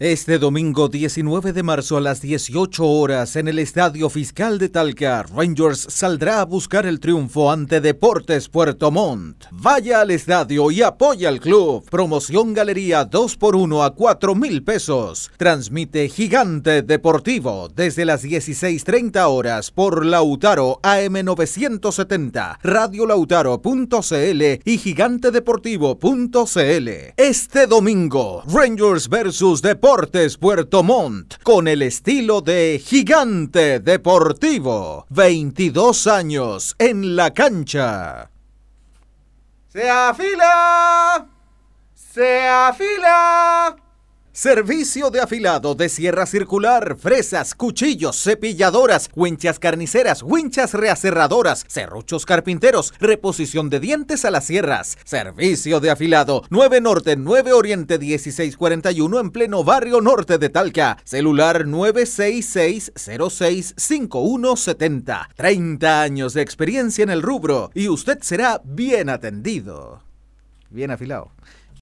Este domingo 19 de marzo a las 18 horas en el Estadio Fiscal de Talca, Rangers saldrá a buscar el triunfo ante Deportes Puerto Montt. Vaya al estadio y apoya al club. Promoción Galería 2 por 1 a 4 mil pesos. Transmite Gigante Deportivo desde las 16.30 horas por Lautaro AM970, radiolautaro.cl y gigantedeportivo.cl. Este domingo, Rangers versus Deportes Deportes Puerto Montt con el estilo de gigante deportivo. 22 años en la cancha. ¡Se afila! ¡Se afila! Servicio de afilado de sierra circular, fresas, cuchillos, cepilladoras, winchas carniceras, winchas reacerradoras, serruchos carpinteros, reposición de dientes a las sierras. Servicio de afilado 9 Norte, 9 Oriente 1641 en pleno barrio norte de Talca. Celular 966065170. 30 años de experiencia en el rubro y usted será bien atendido. Bien afilado.